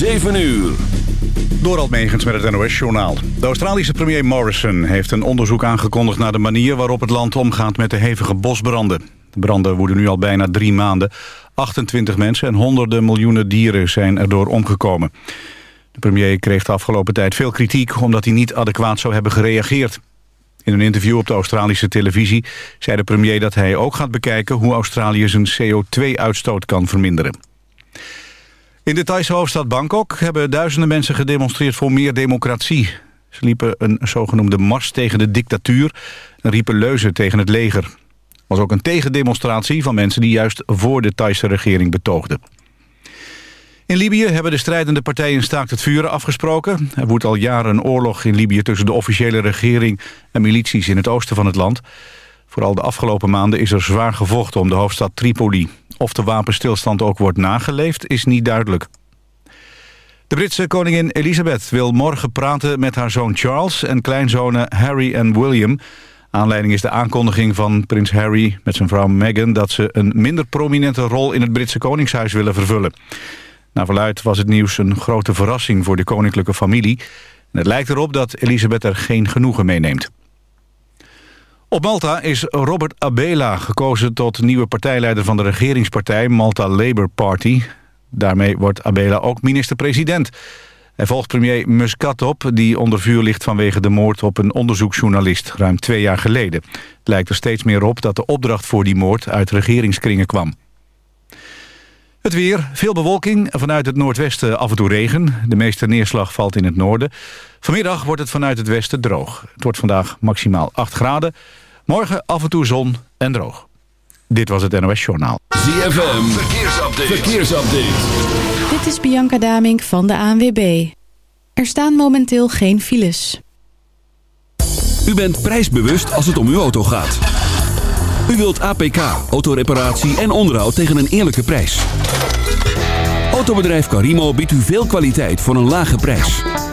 7 uur. Door Megens met het NOS-journaal. De Australische premier Morrison heeft een onderzoek aangekondigd... naar de manier waarop het land omgaat met de hevige bosbranden. De branden woeden nu al bijna drie maanden. 28 mensen en honderden miljoenen dieren zijn erdoor omgekomen. De premier kreeg de afgelopen tijd veel kritiek... omdat hij niet adequaat zou hebben gereageerd. In een interview op de Australische televisie zei de premier dat hij ook gaat bekijken... hoe Australië zijn CO2-uitstoot kan verminderen. In de Thaise hoofdstad Bangkok hebben duizenden mensen gedemonstreerd voor meer democratie. Ze liepen een zogenoemde mars tegen de dictatuur en riepen leuzen tegen het leger. Er was ook een tegendemonstratie van mensen die juist voor de Thaise regering betoogden. In Libië hebben de strijdende partijen staakt het vuren afgesproken. Er woedt al jaren een oorlog in Libië tussen de officiële regering en milities in het oosten van het land. Vooral de afgelopen maanden is er zwaar gevochten om de hoofdstad Tripoli. Of de wapenstilstand ook wordt nageleefd is niet duidelijk. De Britse koningin Elizabeth wil morgen praten met haar zoon Charles... en kleinzonen Harry en William. Aanleiding is de aankondiging van prins Harry met zijn vrouw Meghan... dat ze een minder prominente rol in het Britse koningshuis willen vervullen. Naar verluid was het nieuws een grote verrassing voor de koninklijke familie. En het lijkt erop dat Elisabeth er geen genoegen meeneemt. Op Malta is Robert Abela gekozen tot nieuwe partijleider van de regeringspartij Malta Labour Party. Daarmee wordt Abela ook minister-president. Hij volgt premier Muscat op, die onder vuur ligt vanwege de moord op een onderzoeksjournalist ruim twee jaar geleden. Het lijkt er steeds meer op dat de opdracht voor die moord uit regeringskringen kwam. Het weer, veel bewolking, vanuit het noordwesten af en toe regen. De meeste neerslag valt in het noorden. Vanmiddag wordt het vanuit het westen droog. Het wordt vandaag maximaal 8 graden. Morgen af en toe zon en droog. Dit was het NOS Journaal. ZFM, verkeersupdate. verkeersupdate. Dit is Bianca Damink van de ANWB. Er staan momenteel geen files. U bent prijsbewust als het om uw auto gaat. U wilt APK, autoreparatie en onderhoud tegen een eerlijke prijs. Autobedrijf Carimo biedt u veel kwaliteit voor een lage prijs.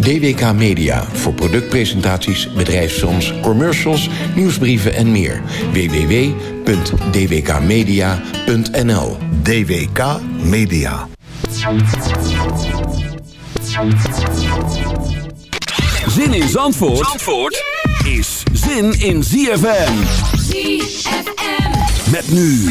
DWK Media voor productpresentaties, bedrijfsfilms, commercials, nieuwsbrieven en meer. www.dwkmedia.nl DWK Media. Zin in Zandvoort, Zandvoort is zin in ZFM. ZFM. Met nu.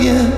Yeah.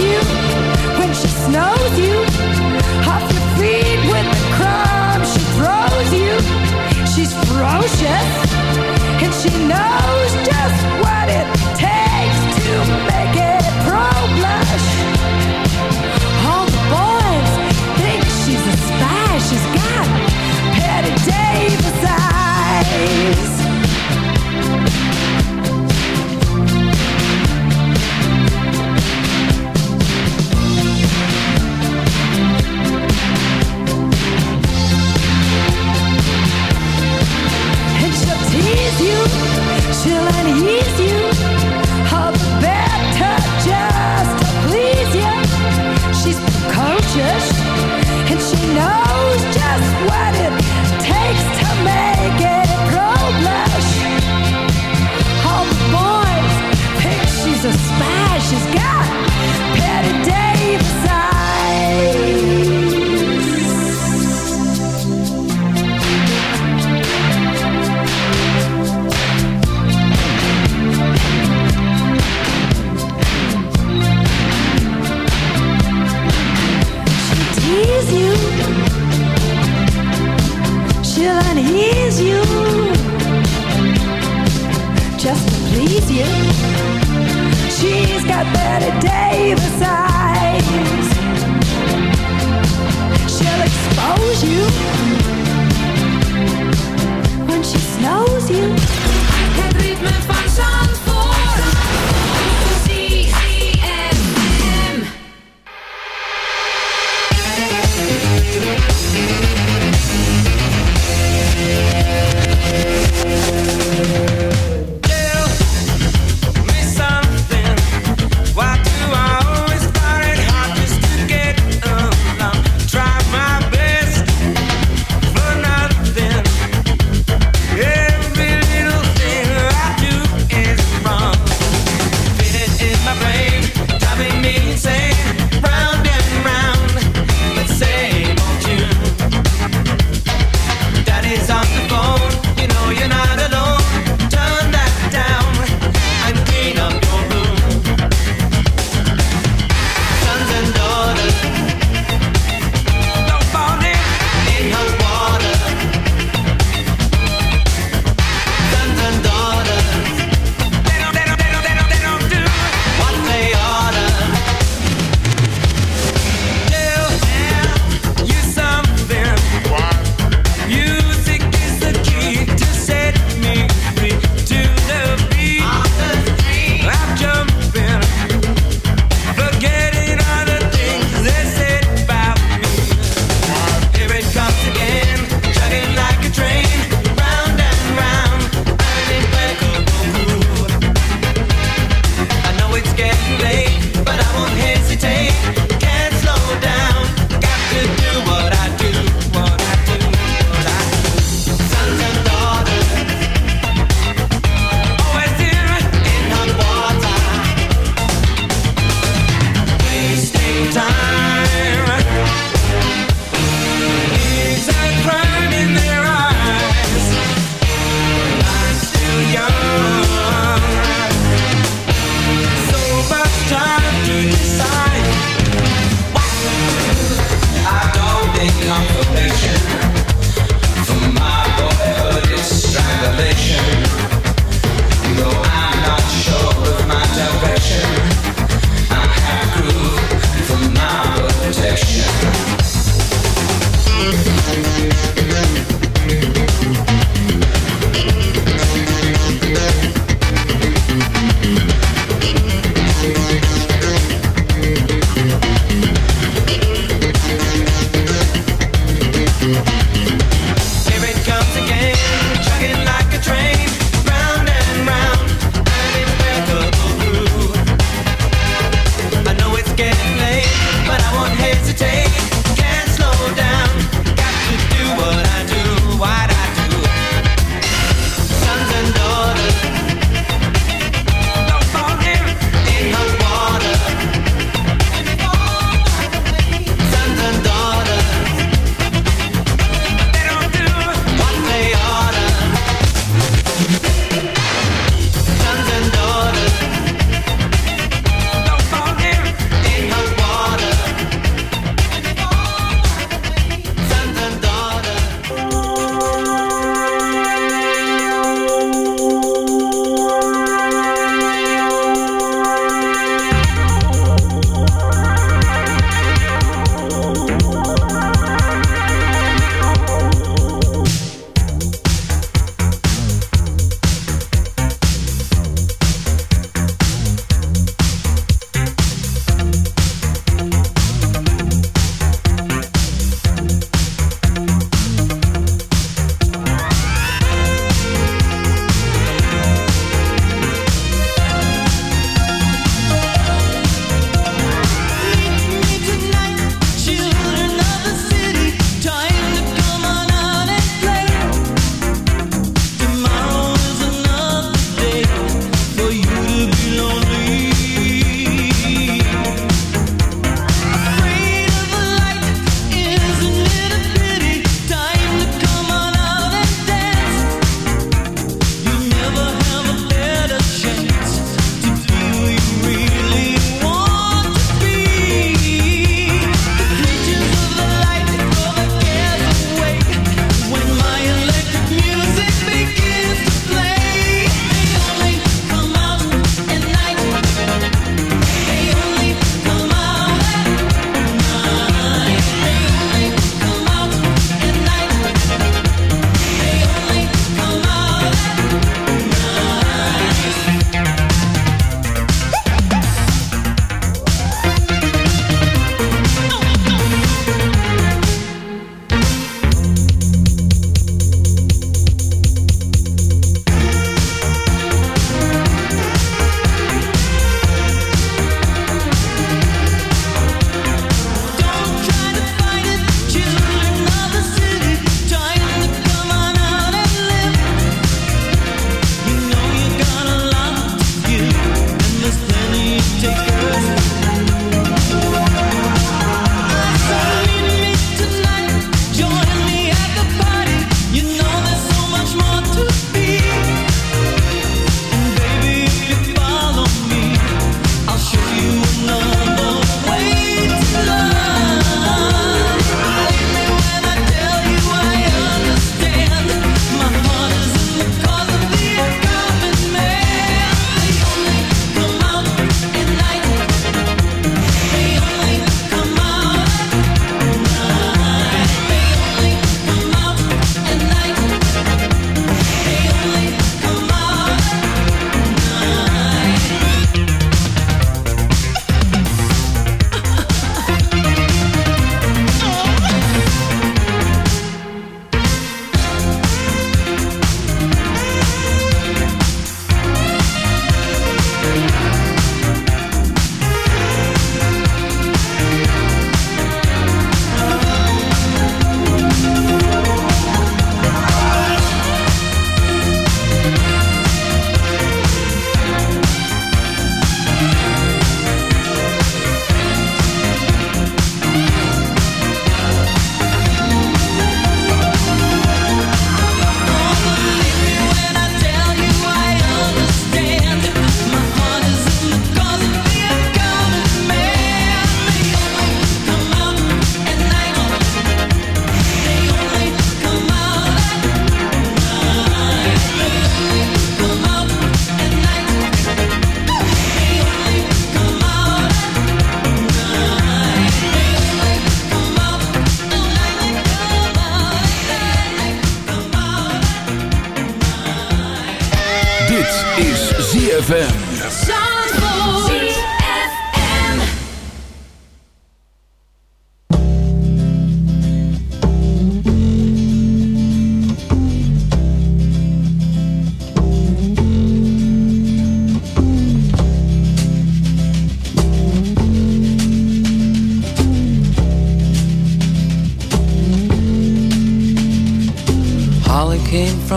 you when she snows you off your feet with the crumbs she throws you. She's ferocious and she knows.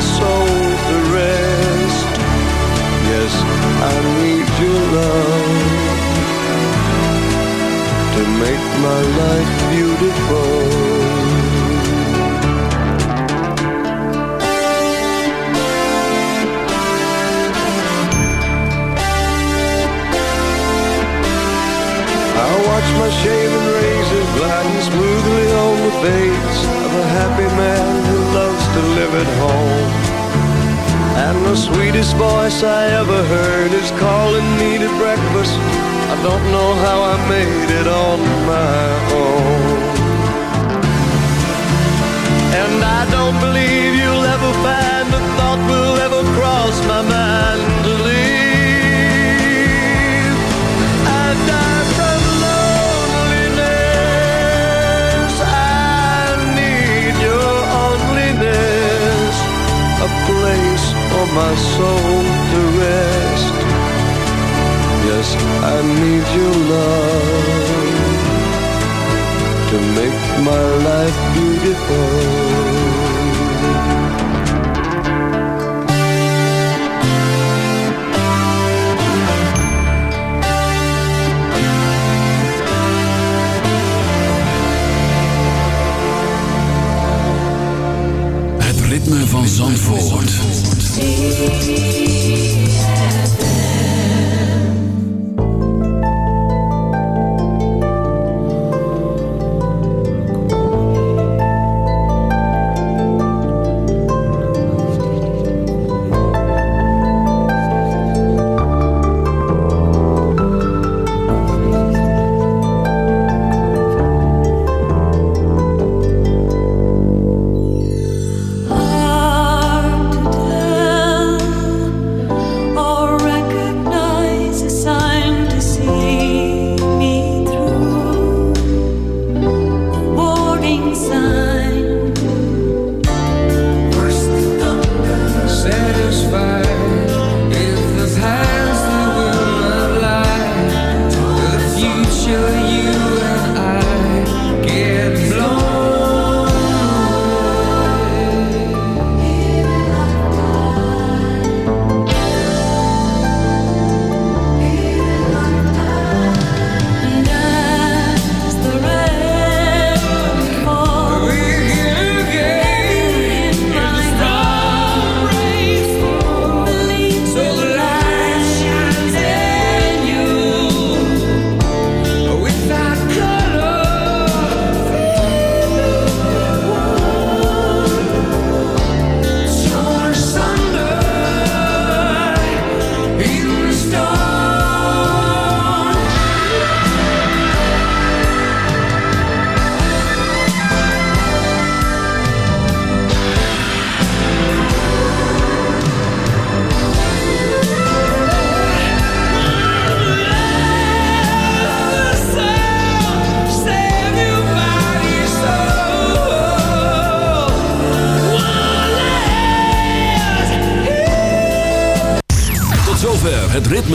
soul.